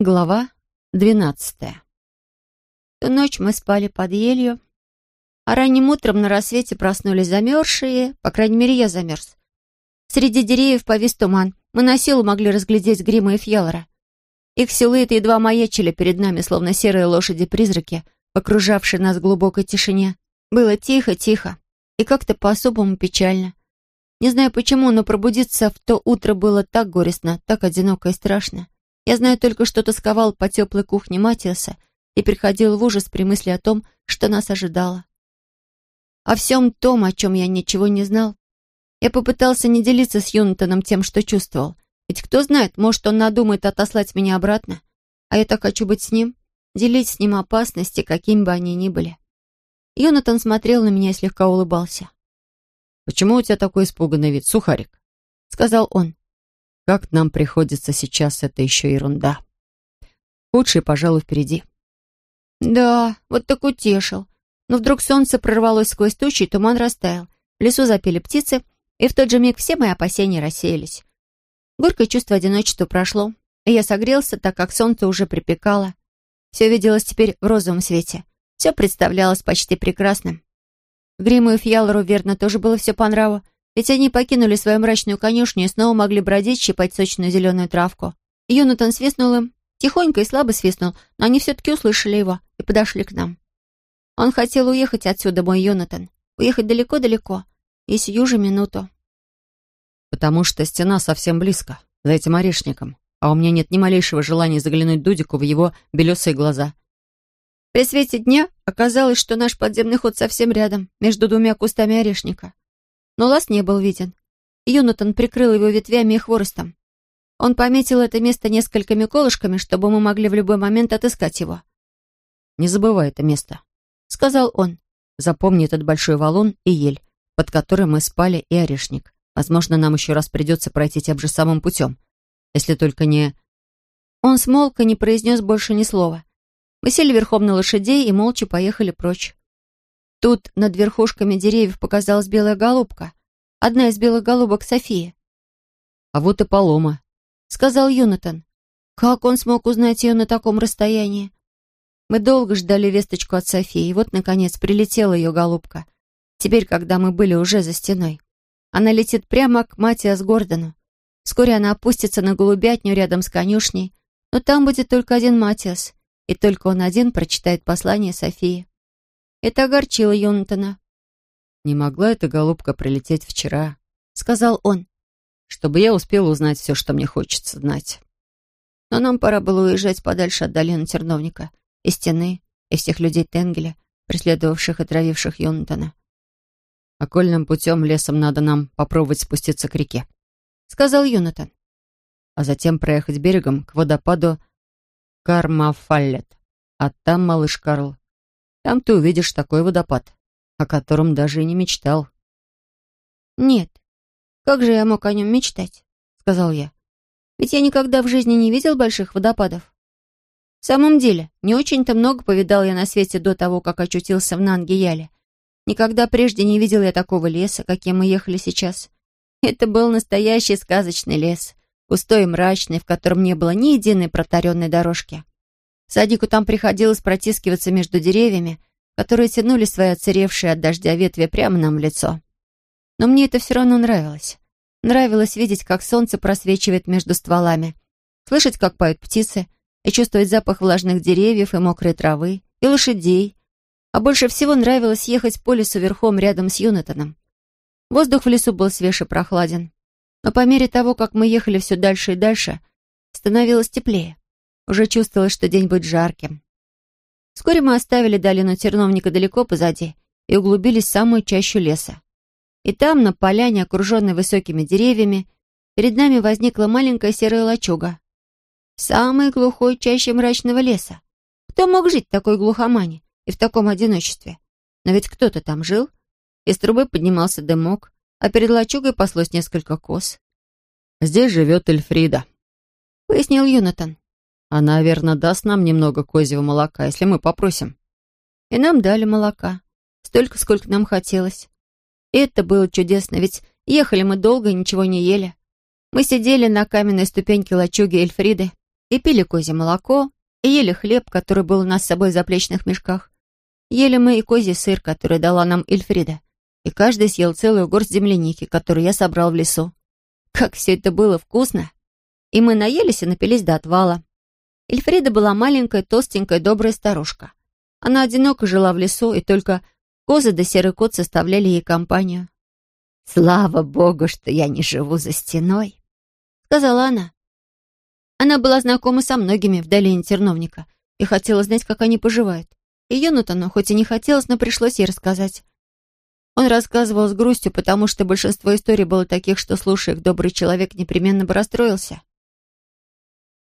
Глава двенадцатая. Ту ночь мы спали под елью, а ранним утром на рассвете проснулись замерзшие, по крайней мере, я замерз. Среди деревьев повис туман. Мы на силу могли разглядеть Грима и Фьялора. Их силуэты едва маячили перед нами, словно серые лошади-призраки, окружавшие нас в глубокой тишине. Было тихо-тихо и как-то по-особому печально. Не знаю почему, но пробудиться в то утро было так горестно, так одиноко и страшно. Я знаю только, что тосковал по теплой кухне Матиаса и приходил в ужас при мысли о том, что нас ожидало. О всем том, о чем я ничего не знал. Я попытался не делиться с Юнатаном тем, что чувствовал. Ведь кто знает, может, он надумает отослать меня обратно. А я так хочу быть с ним, делить с ним опасности, какими бы они ни были. Юнатан смотрел на меня и слегка улыбался. «Почему у тебя такой испуганный вид, сухарик?» — сказал он. Как нам приходится сейчас, это еще ерунда. Худшее, пожалуй, впереди. Да, вот так утешил. Но вдруг солнце прорвалось сквозь тучи, и туман растаял. В лесу запели птицы, и в тот же миг все мои опасения рассеялись. Горькое чувство одиночества прошло, и я согрелся, так как солнце уже припекало. Все виделось теперь в розовом свете. Все представлялось почти прекрасным. Гриму и Фьялору, верно, тоже было все по нраву. Ведь они покинули свою мрачную конюшню и снова могли бродить, щипать сочную зеленую травку. Юнатан свистнул им, тихонько и слабо свистнул, но они все-таки услышали его и подошли к нам. Он хотел уехать отсюда, мой Йонатан. Уехать далеко-далеко. И сию же минуту. «Потому что стена совсем близко, за этим орешником, а у меня нет ни малейшего желания заглянуть Дудику в его белесые глаза». При свете дня оказалось, что наш подземный ход совсем рядом, между двумя кустами орешника но лаз не был виден. Юнатан прикрыл его ветвями и хворостом. Он пометил это место несколькими колышками, чтобы мы могли в любой момент отыскать его. «Не забывай это место», — сказал он. «Запомни этот большой валун и ель, под которым мы спали, и орешник. Возможно, нам еще раз придется пройти тем же самым путем, если только не...» Он смолк и не произнес больше ни слова. Мы сели верхом на лошадей и молча поехали прочь. Тут над верхушками деревьев показалась белая голубка. Одна из белых голубок Софии. «А вот и полома», — сказал Юнатан. Как он смог узнать ее на таком расстоянии? Мы долго ждали весточку от Софии, и вот, наконец, прилетела ее голубка. Теперь, когда мы были уже за стеной. Она летит прямо к Матиас Гордону. Вскоре она опустится на голубятню рядом с конюшней, но там будет только один Матиас, и только он один прочитает послание Софии. Это огорчило Йонатана. «Не могла эта голубка прилететь вчера», — сказал он, «чтобы я успел узнать все, что мне хочется знать». Но нам пора было уезжать подальше от долины Терновника, и стены, и всех людей Тенгеля, преследовавших и травивших Йонатана. «Окольным путем лесом надо нам попробовать спуститься к реке», — сказал Йонатан. «А затем проехать берегом к водопаду Кармафаллет. А там, малыш Карл, там ты увидишь такой водопад, о котором даже и не мечтал. «Нет, как же я мог о нем мечтать?» — сказал я. «Ведь я никогда в жизни не видел больших водопадов. В самом деле, не очень-то много повидал я на свете до того, как очутился в Нангияле. Никогда прежде не видел я такого леса, каким мы ехали сейчас. Это был настоящий сказочный лес, густой и мрачный, в котором не было ни единой протаренной дорожки. Садику там приходилось протискиваться между деревьями, которые тянули свои отсыревшие от дождя ветви прямо нам в лицо. Но мне это все равно нравилось. Нравилось видеть, как солнце просвечивает между стволами, слышать, как поют птицы, и чувствовать запах влажных деревьев и мокрой травы, и лошадей. А больше всего нравилось ехать по лесу верхом рядом с Юнатаном. Воздух в лесу был свеж и прохладен. Но по мере того, как мы ехали все дальше и дальше, становилось теплее. Уже чувствовалось, что день будет жарким. Вскоре мы оставили долину терновника далеко позади и углубились в самую чащу леса. И там, на поляне, окруженной высокими деревьями, перед нами возникла маленькая серая лачуга. Самой глухой чаще мрачного леса. Кто мог жить в такой глухомане и в таком одиночестве? Но ведь кто-то там жил. Из трубы поднимался дымок, а перед лачугой паслось несколько коз. «Здесь живет Эльфрида», — пояснил Юнатан. Она, верно, даст нам немного козьего молока, если мы попросим. И нам дали молока. Столько, сколько нам хотелось. И это было чудесно, ведь ехали мы долго и ничего не ели. Мы сидели на каменной ступеньке лачуги Эльфриды и пили козье молоко, и ели хлеб, который был у нас с собой в заплечных мешках. Ели мы и козий сыр, который дала нам Эльфрида, и каждый съел целую горсть земляники, которую я собрал в лесу. Как все это было вкусно! И мы наелись и напились до отвала. Эльфрида была маленькая, толстенькая, добрая старушка. Она одиноко жила в лесу, и только козы да серый кот составляли ей компанию. «Слава богу, что я не живу за стеной», — сказала она. Она была знакома со многими в долине Терновника и хотела знать, как они поживают. И Йонатану, хоть и не хотелось, но пришлось ей рассказать. Он рассказывал с грустью, потому что большинство историй было таких, что, слушая их, добрый человек непременно бы расстроился.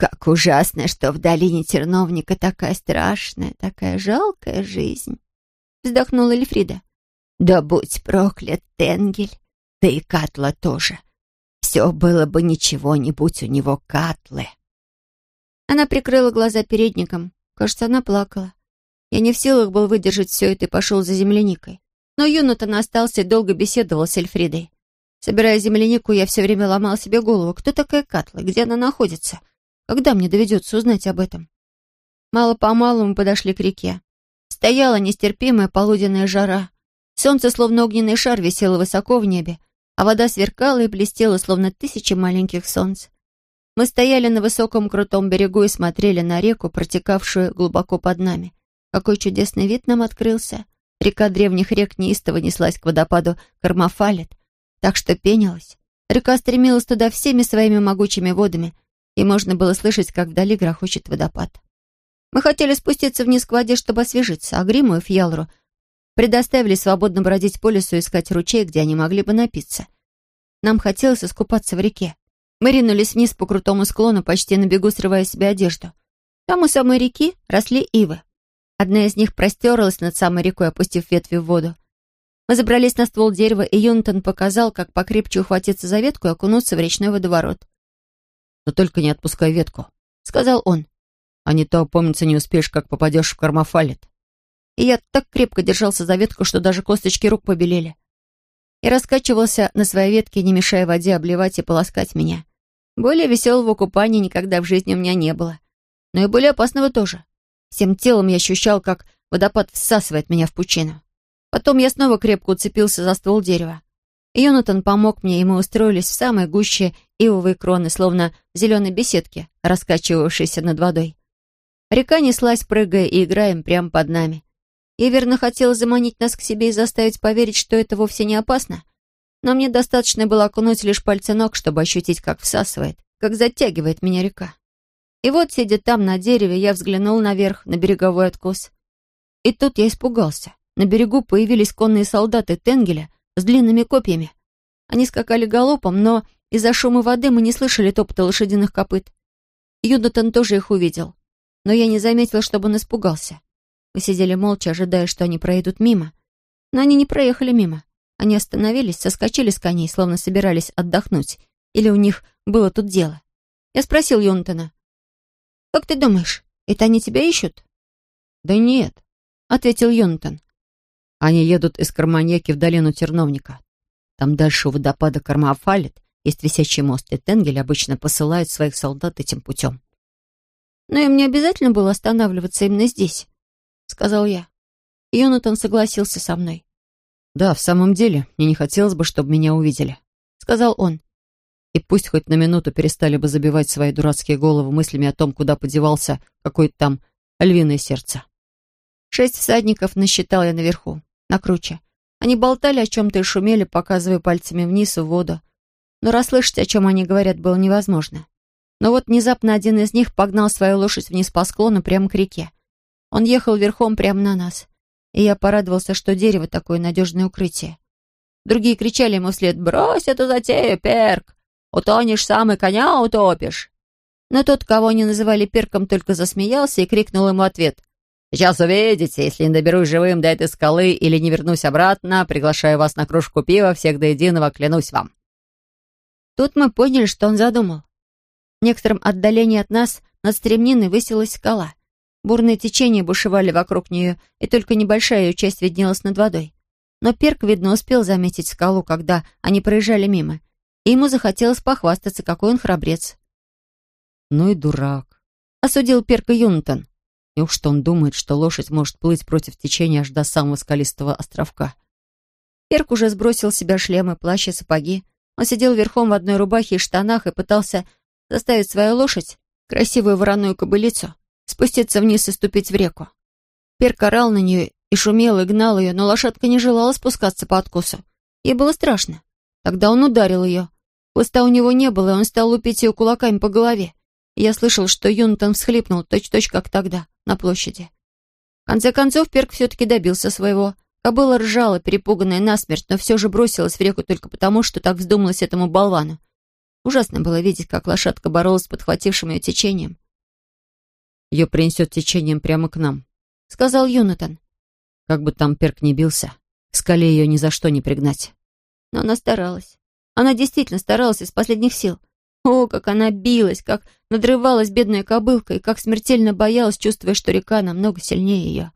«Как ужасно, что в долине Терновника такая страшная, такая жалкая жизнь!» Вздохнула Эльфрида. «Да будь проклят, Тенгель, да и Катла тоже. Все было бы ничего, не будь у него Катлы». Она прикрыла глаза передником. Кажется, она плакала. Я не в силах был выдержать все это и пошел за земляникой. Но Юнатан остался и долго беседовал с Эльфридой. Собирая землянику, я все время ломал себе голову. Кто такая Катла? Где она находится? Когда мне доведется узнать об этом? Мало-помалу мы подошли к реке. Стояла нестерпимая полуденная жара. Солнце, словно огненный шар, висело высоко в небе, а вода сверкала и блестела, словно тысячи маленьких солнц. Мы стояли на высоком крутом берегу и смотрели на реку, протекавшую глубоко под нами. Какой чудесный вид нам открылся. Река древних рек неистово неслась к водопаду Кармафалет, так что пенилась. Река стремилась туда всеми своими могучими водами, и можно было слышать, как вдали грохочет водопад. Мы хотели спуститься вниз к воде, чтобы освежиться, а Гриму и Фьялру предоставили свободно бродить по лесу и искать ручей, где они могли бы напиться. Нам хотелось искупаться в реке. Мы ринулись вниз по крутому склону, почти на бегу срывая себе одежду. Там у самой реки росли ивы. Одна из них простерлась над самой рекой, опустив ветви в воду. Мы забрались на ствол дерева, и Юнтон показал, как покрепче ухватиться за ветку и окунуться в речной водоворот но только не отпускай ветку», — сказал он. «А не то, помнится, не успеешь, как попадешь в кармофалит». И я так крепко держался за ветку, что даже косточки рук побелели. И раскачивался на своей ветке, не мешая воде обливать и полоскать меня. Более веселого купания никогда в жизни у меня не было. Но и более опасного тоже. Всем телом я ощущал, как водопад всасывает меня в пучину. Потом я снова крепко уцепился за ствол дерева. Йонатан помог мне, и мы устроились в самой гуще ивовой кроны, словно в зеленой беседке, раскачивавшейся над водой. Река неслась, прыгая и играя прямо под нами. Я верно хотела заманить нас к себе и заставить поверить, что это вовсе не опасно. Но мне достаточно было окунуть лишь пальцы ног, чтобы ощутить, как всасывает, как затягивает меня река. И вот, сидя там на дереве, я взглянул наверх, на береговой откос. И тут я испугался. На берегу появились конные солдаты Тенгеля с длинными копьями. Они скакали галопом, но из-за шума воды мы не слышали топота лошадиных копыт. Юдатон тоже их увидел, но я не заметил, чтобы он испугался. Мы сидели молча, ожидая, что они проедут мимо. Но они не проехали мимо. Они остановились, соскочили с коней, словно собирались отдохнуть. Или у них было тут дело. Я спросил Юнтона. «Как ты думаешь, это они тебя ищут?» «Да нет», — ответил Юнтон. Они едут из Карманьяки в долину Терновника. Там дальше у водопада Кармафалит есть висячий мост, и Тенгель обычно посылает своих солдат этим путем. «Но им не обязательно было останавливаться именно здесь», — сказал я. Йонатан согласился со мной. «Да, в самом деле, мне не хотелось бы, чтобы меня увидели», — сказал он. «И пусть хоть на минуту перестали бы забивать свои дурацкие головы мыслями о том, куда подевался какое-то там львиное сердце». Шесть всадников насчитал я наверху на круче. Они болтали о чем-то и шумели, показывая пальцами вниз в воду. Но расслышать, о чем они говорят, было невозможно. Но вот внезапно один из них погнал свою лошадь вниз по склону прямо к реке. Он ехал верхом прямо на нас. И я порадовался, что дерево такое надежное укрытие. Другие кричали ему вслед «Брось эту затею, Перк! Утонешь сам и коня утопишь!» Но тот, кого они называли Перком, только засмеялся и крикнул ему ответ Сейчас увидите, если не доберусь живым до этой скалы или не вернусь обратно, приглашаю вас на кружку пива, всех до единого, клянусь вам». Тут мы поняли, что он задумал. В некотором отдалении от нас над стремниной высилась скала. Бурные течения бушевали вокруг нее, и только небольшая ее часть виднелась над водой. Но Перк, видно, успел заметить скалу, когда они проезжали мимо, и ему захотелось похвастаться, какой он храбрец. «Ну и дурак», осудил Перка Юнтон. Неужто он думает, что лошадь может плыть против течения аж до самого скалистого островка? Перк уже сбросил с себя шлемы, плащ и сапоги. Он сидел верхом в одной рубахе и штанах и пытался заставить свою лошадь, красивую вороную кобылицу, спуститься вниз и ступить в реку. Перк орал на нее и шумел, и гнал ее, но лошадка не желала спускаться по откосу. Ей было страшно. Тогда он ударил ее. Хвоста у него не было, и он стал лупить ее кулаками по голове. И я слышал, что Юнтон всхлипнул, точь-точь, как тогда, на площади. В конце концов, Перк все-таки добился своего. Кобыла ржала, перепуганная насмерть, но все же бросилась в реку только потому, что так вздумалось этому болвану. Ужасно было видеть, как лошадка боролась с подхватившим ее течением. «Ее принесет течением прямо к нам», — сказал Юнатан. «Как бы там Перк не бился, к скале ее ни за что не пригнать». Но она старалась. Она действительно старалась из последних сил. О, как она билась, как надрывалась бедная кобылка, и как смертельно боялась, чувствуя, что река намного сильнее ее.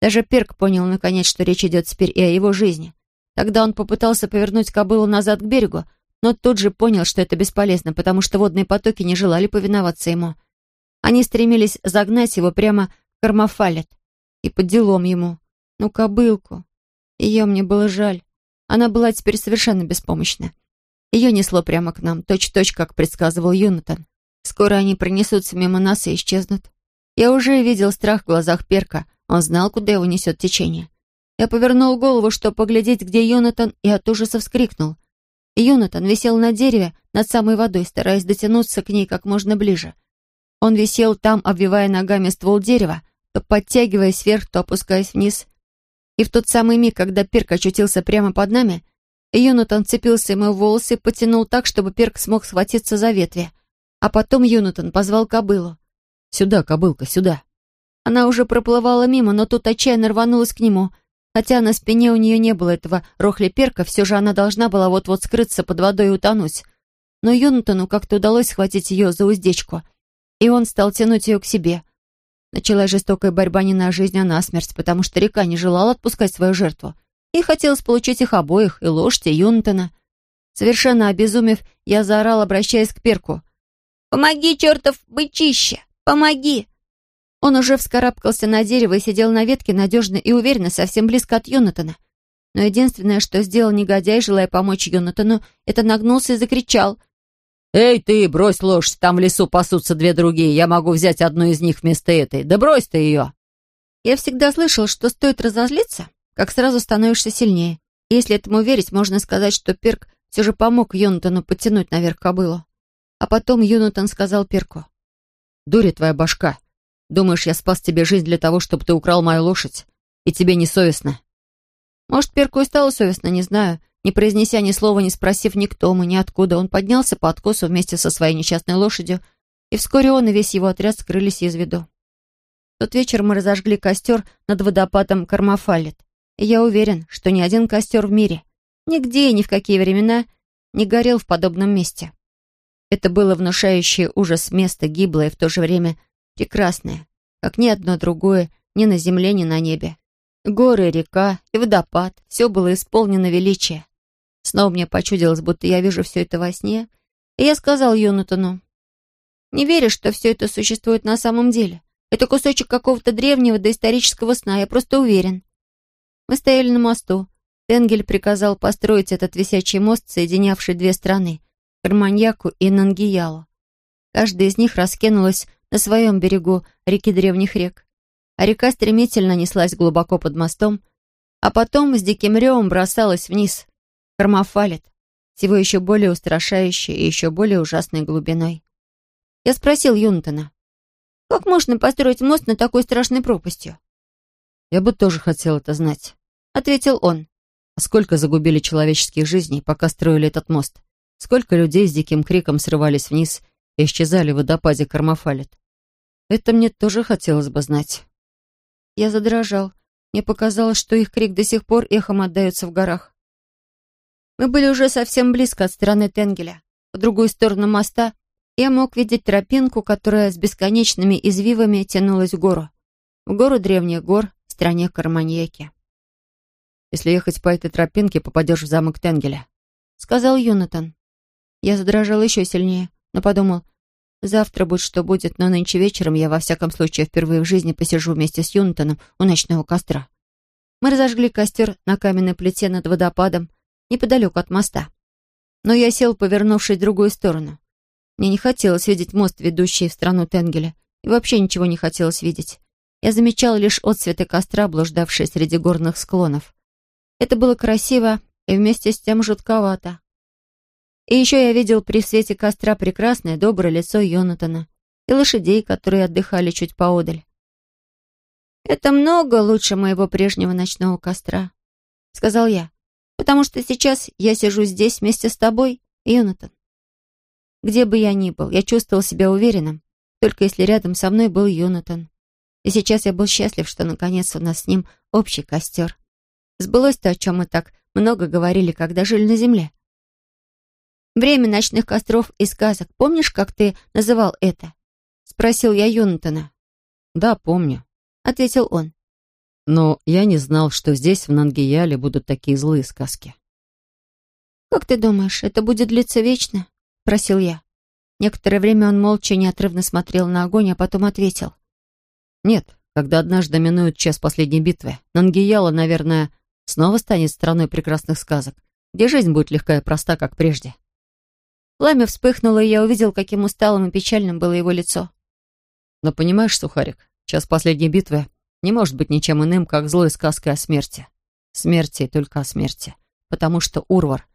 Даже Перк понял наконец, что речь идет теперь и о его жизни. Тогда он попытался повернуть кобылу назад к берегу, но тут же понял, что это бесполезно, потому что водные потоки не желали повиноваться ему. Они стремились загнать его прямо в Кармафалет. И под делом ему. Ну, кобылку. Ее мне было жаль. Она была теперь совершенно беспомощна. Ее несло прямо к нам, точь-точь, как предсказывал Юнатан. Скоро они пронесутся мимо нас и исчезнут. Я уже видел страх в глазах Перка. Он знал, куда его несет течение. Я повернул голову, чтобы поглядеть, где Юнатан, и от ужаса вскрикнул. Юнатан висел на дереве над самой водой, стараясь дотянуться к ней как можно ближе. Он висел там, обвивая ногами ствол дерева, то подтягиваясь вверх, то опускаясь вниз. И в тот самый миг, когда Перк очутился прямо под нами, Юнатан цепился ему в волосы и потянул так, чтобы Перк смог схватиться за ветви. А потом Юнатан позвал кобылу. «Сюда, кобылка, сюда!» Она уже проплывала мимо, но тут отчаянно рванулась к нему. Хотя на спине у нее не было этого рохли-перка, все же она должна была вот-вот скрыться под водой и утонуть. Но Юнатану как-то удалось схватить ее за уздечку, и он стал тянуть ее к себе. Началась жестокая борьба не на жизнь, а на смерть, потому что река не желала отпускать свою жертву. И хотелось получить их обоих, и лошадь, и Юнтона. Совершенно обезумев, я заорал, обращаясь к перку. «Помоги, чертов бычище! Помоги!» Он уже вскарабкался на дерево и сидел на ветке надежно и уверенно, совсем близко от Йонатана. Но единственное, что сделал негодяй, желая помочь Йонатану, это нагнулся и закричал. «Эй ты, брось лошадь, там в лесу пасутся две другие, я могу взять одну из них вместо этой. Да брось ты ее!» Я всегда слышал, что стоит разозлиться, как сразу становишься сильнее. Если этому верить, можно сказать, что Перк все же помог Юнатану подтянуть наверх кобылу. А потом Юнатан сказал Перку. «Дури твоя башка. Думаешь, я спас тебе жизнь для того, чтобы ты украл мою лошадь? И тебе не совестно?» Может, Перку и стало совестно, не знаю. Не произнеся ни слова, не спросив ни кто мы, ни откуда, он поднялся по откосу вместе со своей несчастной лошадью, и вскоре он и весь его отряд скрылись из виду. В тот вечер мы разожгли костер над водопадом Кармафалет. И я уверен, что ни один костер в мире, нигде и ни в какие времена, не горел в подобном месте. Это было внушающее ужас место, гиблое, в то же время прекрасное, как ни одно другое ни на земле, ни на небе. Горы, река и водопад — все было исполнено величия. Снова мне почудилось, будто я вижу все это во сне, и я сказал Юнатану, «Не веришь, что все это существует на самом деле? Это кусочек какого-то древнего доисторического сна, я просто уверен. Мы стояли на мосту. Тенгель приказал построить этот висячий мост, соединявший две страны — Карманьяку и Нангиялу. Каждая из них раскинулась на своем берегу реки древних рек. А река стремительно неслась глубоко под мостом, а потом с диким ревом бросалась вниз. Кармафалит, всего еще более устрашающей и еще более ужасной глубиной. Я спросил Юнтона, как можно построить мост на такой страшной пропастью? «Я бы тоже хотел это знать», — ответил он. «А сколько загубили человеческих жизней, пока строили этот мост? Сколько людей с диким криком срывались вниз и исчезали в водопаде Кармафалит? Это мне тоже хотелось бы знать». Я задрожал. Мне показалось, что их крик до сих пор эхом отдается в горах. Мы были уже совсем близко от стороны Тенгеля. По другую сторону моста я мог видеть тропинку, которая с бесконечными извивами тянулась в гору. В гору древних гор, стране Карманьяки. «Если ехать по этой тропинке, попадешь в замок Тенгеля», — сказал Юнатан. Я задрожал еще сильнее, но подумал, Завтра будет что будет, но нынче вечером я во всяком случае впервые в жизни посижу вместе с Юнтоном у ночного костра. Мы разожгли костер на каменной плите над водопадом, неподалеку от моста. Но я сел, повернувшись в другую сторону. Мне не хотелось видеть мост, ведущий в страну Тенгеля, и вообще ничего не хотелось видеть. Я замечал лишь отцветы костра, блуждавшие среди горных склонов. Это было красиво и вместе с тем жутковато. И еще я видел при свете костра прекрасное, доброе лицо Йонатана и лошадей, которые отдыхали чуть поодаль. «Это много лучше моего прежнего ночного костра», — сказал я, «потому что сейчас я сижу здесь вместе с тобой, Йонатан. Где бы я ни был, я чувствовал себя уверенным, только если рядом со мной был Йонатан. И сейчас я был счастлив, что наконец у нас с ним общий костер. Сбылось то, о чем мы так много говорили, когда жили на земле. Время ночных костров и сказок. Помнишь, как ты называл это?» Спросил я Йонатана. «Да, помню», — ответил он. «Но я не знал, что здесь, в Нангияле, будут такие злые сказки». «Как ты думаешь, это будет длиться вечно?» — просил я. Некоторое время он молча неотрывно смотрел на огонь, а потом ответил. «Нет, когда однажды минует час последней битвы, Нангияла, наверное, снова станет страной прекрасных сказок, где жизнь будет легкая и проста, как прежде». Пламя вспыхнуло, и я увидел, каким усталым и печальным было его лицо. «Но понимаешь, Сухарик, час последней битвы не может быть ничем иным, как злой сказкой о смерти. Смерти и только о смерти. Потому что Урвар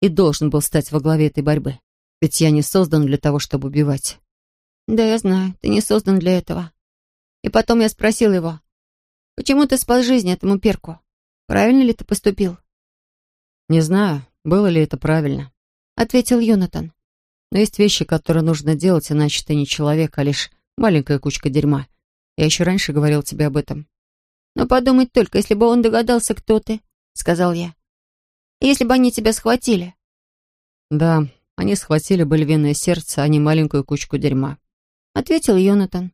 и должен был стать во главе этой борьбы. Ведь я не создан для того, чтобы убивать». «Да, я знаю, ты не создан для этого». И потом я спросил его, «Почему ты спас жизнь этому перку? Правильно ли ты поступил?» «Не знаю, было ли это правильно. — ответил Йонатан. «Но есть вещи, которые нужно делать, иначе ты не человек, а лишь маленькая кучка дерьма. Я еще раньше говорил тебе об этом». «Но подумать только, если бы он догадался, кто ты», — сказал я. «Если бы они тебя схватили». «Да, они схватили бы львиное сердце, а не маленькую кучку дерьма», — ответил Йонатан.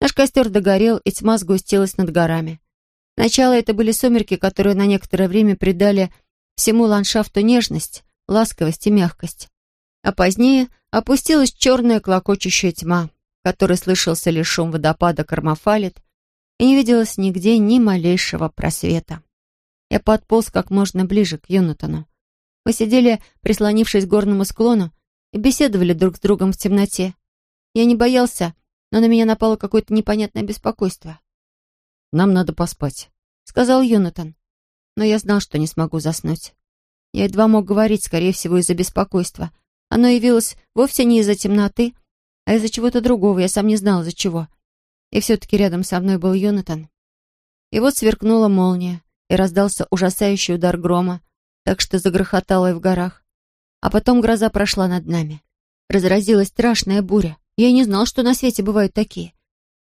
Наш костер догорел, и тьма сгустилась над горами. Сначала это были сумерки, которые на некоторое время придали всему ландшафту нежность, ласковость и мягкость. А позднее опустилась черная клокочущая тьма, в которой слышался лишь шум водопада Кармафалит, и не виделось нигде ни малейшего просвета. Я подполз как можно ближе к Юнатону. Мы сидели, прислонившись к горному склону, и беседовали друг с другом в темноте. Я не боялся, но на меня напало какое-то непонятное беспокойство. «Нам надо поспать», — сказал Юнатан. Но я знал, что не смогу заснуть. Я едва мог говорить, скорее всего, из-за беспокойства. Оно явилось вовсе не из-за темноты, а из-за чего-то другого, я сам не знал, из-за чего. И все-таки рядом со мной был Йонатан. И вот сверкнула молния, и раздался ужасающий удар грома, так что загрохотало и в горах. А потом гроза прошла над нами. Разразилась страшная буря. Я не знал, что на свете бывают такие.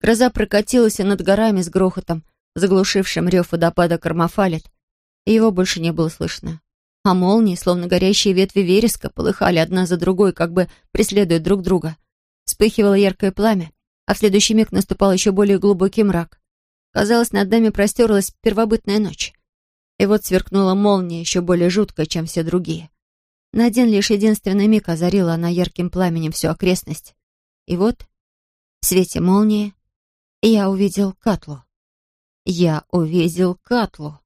Гроза прокатилась и над горами с грохотом, заглушившим рев водопада Кармафалит, и его больше не было слышно а молнии, словно горящие ветви вереска, полыхали одна за другой, как бы преследуя друг друга. Вспыхивало яркое пламя, а в следующий миг наступал еще более глубокий мрак. Казалось, над нами простерлась первобытная ночь. И вот сверкнула молния, еще более жуткая, чем все другие. На один лишь единственный миг озарила она ярким пламенем всю окрестность. И вот, в свете молнии, я увидел Катлу. Я увидел Катлу.